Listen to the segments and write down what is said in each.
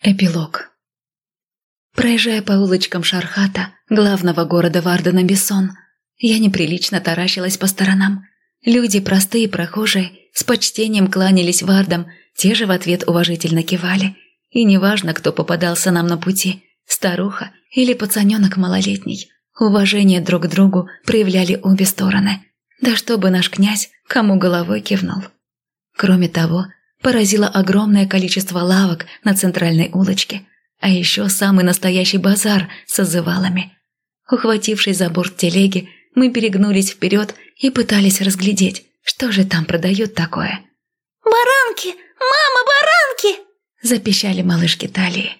Эпилог. Проезжая по улочкам Шархата, главного города Вардена-Бессон, я неприлично таращилась по сторонам. Люди, простые прохожие, с почтением кланялись Вардам, те же в ответ уважительно кивали. И неважно, кто попадался нам на пути, старуха или пацаненок малолетний, уважение друг к другу проявляли обе стороны. Да чтобы наш князь кому головой кивнул. Кроме того, Поразило огромное количество лавок на центральной улочке, а еще самый настоящий базар с озывалами. Ухватившись за борт телеги, мы перегнулись вперед и пытались разглядеть, что же там продают такое. «Баранки! Мама, баранки!» – запищали малышки Талии.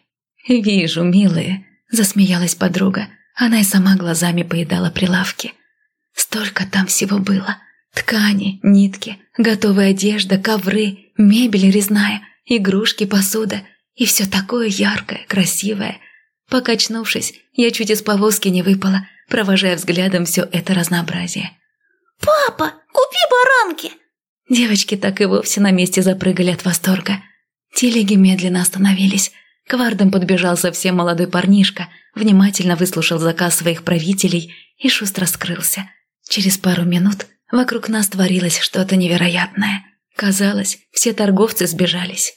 «Вижу, милые», – засмеялась подруга. Она и сама глазами поедала прилавки. Столько там всего было – Ткани, нитки, готовая одежда, ковры, мебель резная, игрушки, посуда и все такое яркое, красивое. Покачнувшись, я чуть из повозки не выпала, провожая взглядом все это разнообразие. «Папа, купи баранки!» Девочки так и вовсе на месте запрыгали от восторга. Телеги медленно остановились. К вардам подбежал совсем молодой парнишка, внимательно выслушал заказ своих правителей и шустро скрылся. Через пару минут Вокруг нас творилось что-то невероятное. Казалось, все торговцы сбежались.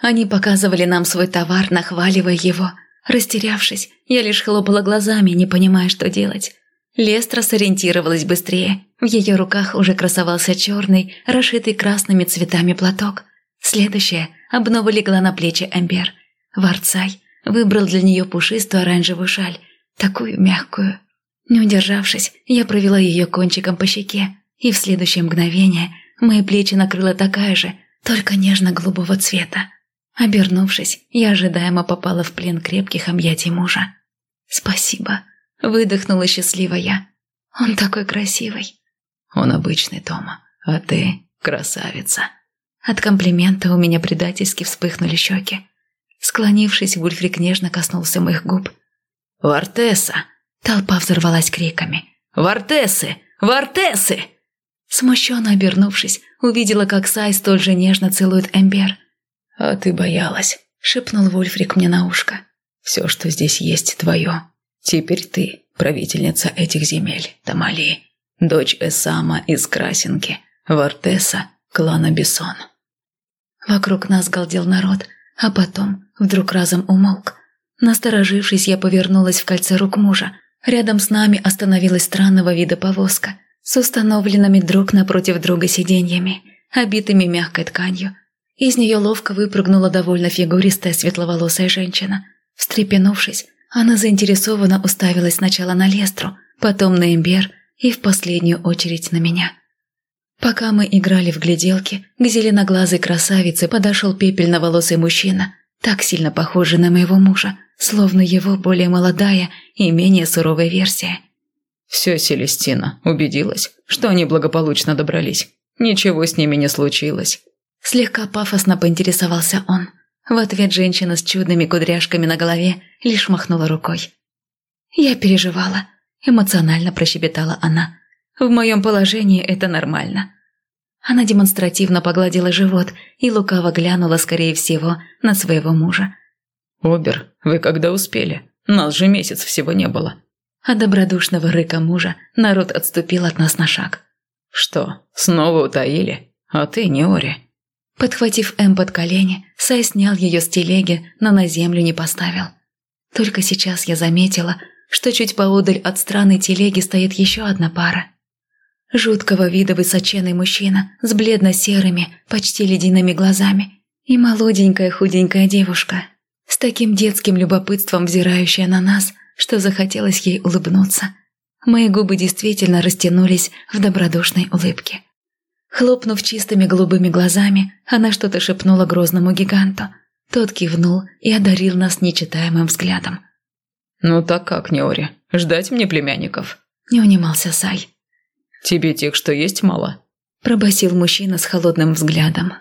Они показывали нам свой товар, нахваливая его. Растерявшись, я лишь хлопала глазами, не понимая, что делать. Лестра сориентировалась быстрее. В ее руках уже красовался черный, расшитый красными цветами платок. Следующая обнова легла на плечи Эмбер. Варцай выбрал для нее пушистую оранжевую шаль, такую мягкую. Не удержавшись, я провела ее кончиком по щеке, и в следующее мгновение мои плечи накрыла такая же, только нежно-голубого цвета. Обернувшись, я ожидаемо попала в плен крепких объятий мужа. «Спасибо», — выдохнула счастливо я. «Он такой красивый». «Он обычный, Тома, а ты красавица». От комплимента у меня предательски вспыхнули щеки. Склонившись, Вульфрик нежно коснулся моих губ. «Вартеса!» Толпа взорвалась криками. «Вартесы! Вартесы!» Смущенно обернувшись, увидела, как Сай столь же нежно целует Эмбер. «А ты боялась», — шепнул Вульфрик мне на ушко. «Все, что здесь есть, твое. Теперь ты правительница этих земель, Тамали, дочь Эсама из Красинки, Вартеса, клана Бессон». Вокруг нас галдел народ, а потом вдруг разом умолк. Насторожившись, я повернулась в кольце рук мужа, Рядом с нами остановилась странного вида повозка с установленными друг напротив друга сиденьями, обитыми мягкой тканью. Из нее ловко выпрыгнула довольно фигуристая светловолосая женщина. Встрепенувшись, она заинтересованно уставилась сначала на Лестру, потом на Эмбер и в последнюю очередь на меня. Пока мы играли в гляделки, к зеленоглазой красавице подошел пепельноволосый мужчина, так сильно похожий на моего мужа, словно его более молодая и менее суровая версия. «Все, Селестина, убедилась, что они благополучно добрались. Ничего с ними не случилось». Слегка пафосно поинтересовался он. В ответ женщина с чудными кудряшками на голове лишь махнула рукой. «Я переживала», – эмоционально прощебетала она. «В моем положении это нормально». Она демонстративно погладила живот и лукаво глянула, скорее всего, на своего мужа. «Обер, вы когда успели? Нас же месяц всего не было». От добродушного рыка мужа народ отступил от нас на шаг. «Что, снова утаили? А ты не ори». Подхватив Эм под колени, Сай снял ее с телеги, но на землю не поставил. Только сейчас я заметила, что чуть поодаль от странной телеги стоит еще одна пара. Жуткого вида высоченный мужчина с бледно-серыми, почти ледяными глазами и молоденькая худенькая девушка – с таким детским любопытством взирающая на нас, что захотелось ей улыбнуться. Мои губы действительно растянулись в добродушной улыбке. Хлопнув чистыми голубыми глазами, она что-то шепнула грозному гиганту. Тот кивнул и одарил нас нечитаемым взглядом. «Ну так как, Неори, ждать мне племянников?» Не унимался Сай. «Тебе тех, что есть, мало?» Пробасил мужчина с холодным взглядом.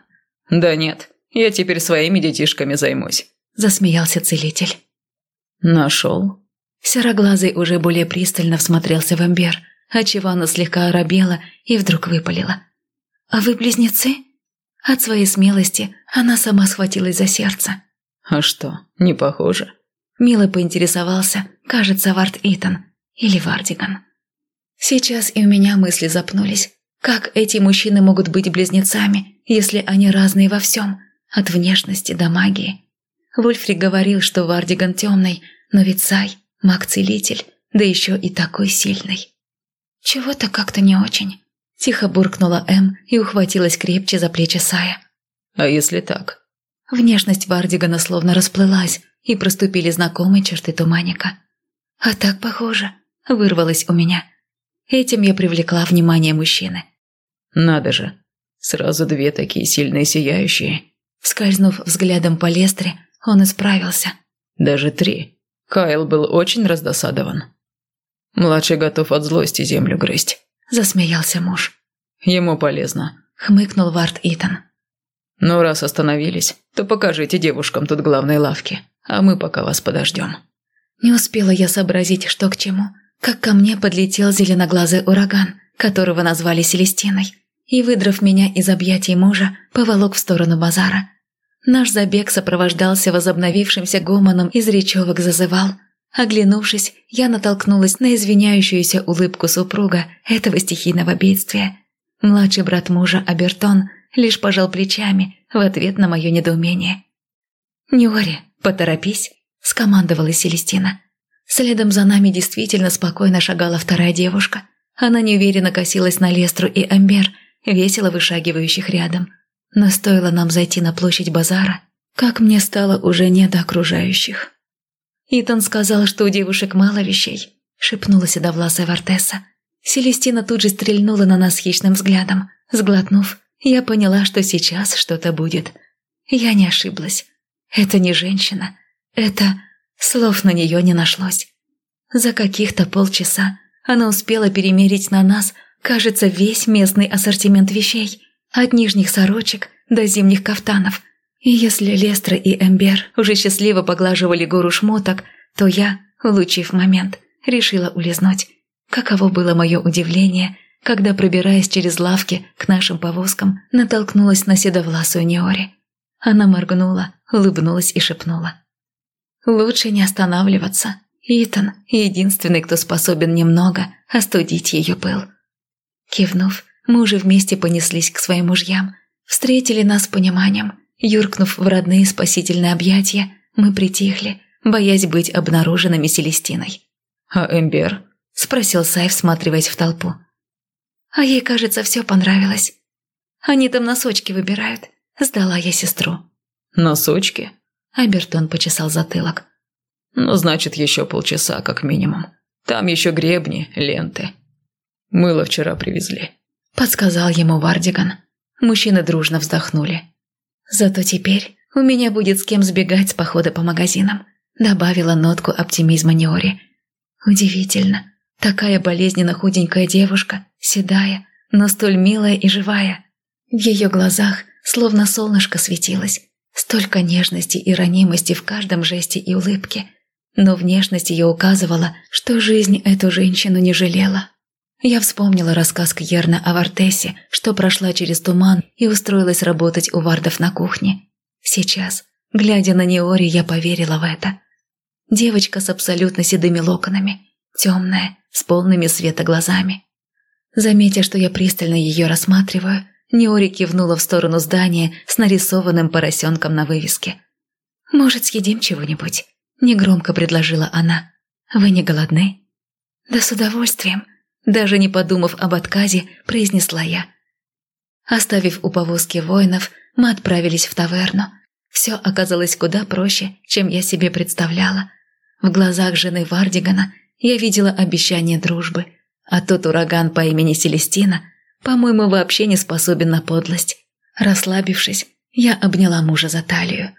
«Да нет, я теперь своими детишками займусь засмеялся целитель. «Нашел?» Сероглазый уже более пристально всмотрелся в Эмбер, отчего она слегка оробела и вдруг выпалила. «А вы близнецы?» От своей смелости она сама схватилась за сердце. А что, не похоже? Мило поинтересовался, кажется, Вард Итан или Вардиган. Сейчас и у меня мысли запнулись. Как эти мужчины могут быть близнецами, если они разные во всем, от внешности до магии? Вульфрик говорил, что Вардиган темный, но ведь Сай – маг-целитель, да еще и такой сильный. «Чего-то как-то не очень», – тихо буркнула Эм и ухватилась крепче за плечи Сая. «А если так?» Внешность Вардигана словно расплылась, и проступили знакомые черты туманика. «А так похоже», – вырвалось у меня. Этим я привлекла внимание мужчины. «Надо же, сразу две такие сильные сияющие». Скользнув взглядом по Лестре, он исправился. «Даже три. Кайл был очень раздосадован. Младший готов от злости землю грызть», – засмеялся муж. «Ему полезно», – хмыкнул Вард Итан. «Ну, раз остановились, то покажите девушкам тут главной лавки, а мы пока вас подождем». Не успела я сообразить, что к чему, как ко мне подлетел зеленоглазый ураган, которого назвали Селестиной, и, выдрав меня из объятий мужа, поволок в сторону базара. Наш забег сопровождался возобновившимся гомоном из речевок зазывал. Оглянувшись, я натолкнулась на извиняющуюся улыбку супруга этого стихийного бедствия. Младший брат мужа, Абертон, лишь пожал плечами в ответ на мое недоумение. «Нюри, поторопись», – скомандовала Селестина. Следом за нами действительно спокойно шагала вторая девушка. Она неуверенно косилась на Лестру и Амбер, весело вышагивающих рядом. Но стоило нам зайти на площадь базара, как мне стало уже не до окружающих. «Итан сказал, что у девушек мало вещей», – шепнула седовласая Вартесса. Селестина тут же стрельнула на нас хищным взглядом. Сглотнув, я поняла, что сейчас что-то будет. Я не ошиблась. Это не женщина. Это... Слов на нее не нашлось. За каких-то полчаса она успела перемерить на нас, кажется, весь местный ассортимент вещей. От нижних сорочек до зимних кафтанов. И если Лестра и Эмбер уже счастливо поглаживали гору шмоток, то я, улучив момент, решила улизнуть. Каково было мое удивление, когда, пробираясь через лавки к нашим повозкам, натолкнулась на седовласую Неори. Она моргнула, улыбнулась и шепнула. «Лучше не останавливаться. Итан – единственный, кто способен немного остудить ее пыл». Кивнув, мы уже вместе понеслись к своим мужьям. Встретили нас с пониманием. Юркнув в родные спасительные объятия, мы притихли, боясь быть обнаруженными Селестиной. «А Эмбер?» – спросил Сай, всматриваясь в толпу. А ей, кажется, все понравилось. Они там носочки выбирают. Сдала я сестру. Носочки? Абертон почесал затылок. Ну, значит, еще полчаса, как минимум. Там еще гребни, ленты. Мыло вчера привезли. Подсказал ему Вардиган. Мужчины дружно вздохнули. Зато теперь у меня будет с кем сбегать с похода по магазинам. Добавила нотку оптимизма Неори. Удивительно. Такая болезненно худенькая девушка, седая, но столь милая и живая. В ее глазах словно солнышко светилось. Столько нежности и ранимости в каждом жесте и улыбке. Но внешность ее указывала, что жизнь эту женщину не жалела. Я вспомнила рассказ Кьерна о Вартесе, что прошла через туман и устроилась работать у вардов на кухне. Сейчас, глядя на Неори, я поверила в это. Девочка с абсолютно седыми локонами, темная, с полными света глазами. Заметя, что я пристально ее рассматриваю, Неори кивнула в сторону здания с нарисованным поросенком на вывеске. «Может, съедим чего-нибудь?» – негромко предложила она. «Вы не голодны?» «Да с удовольствием», – даже не подумав об отказе, произнесла я. Оставив у повозки воинов, мы отправились в таверну. Все оказалось куда проще, чем я себе представляла. В глазах жены Вардигана я видела обещание дружбы, а тот ураган по имени Селестина, по-моему, вообще не способен на подлость. Расслабившись, я обняла мужа за талию.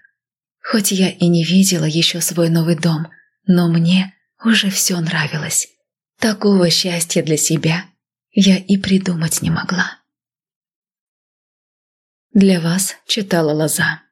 Хоть я и не видела еще свой новый дом, но мне уже все нравилось. Такого счастья для себя я и придумать не могла. Для вас читала Лоза.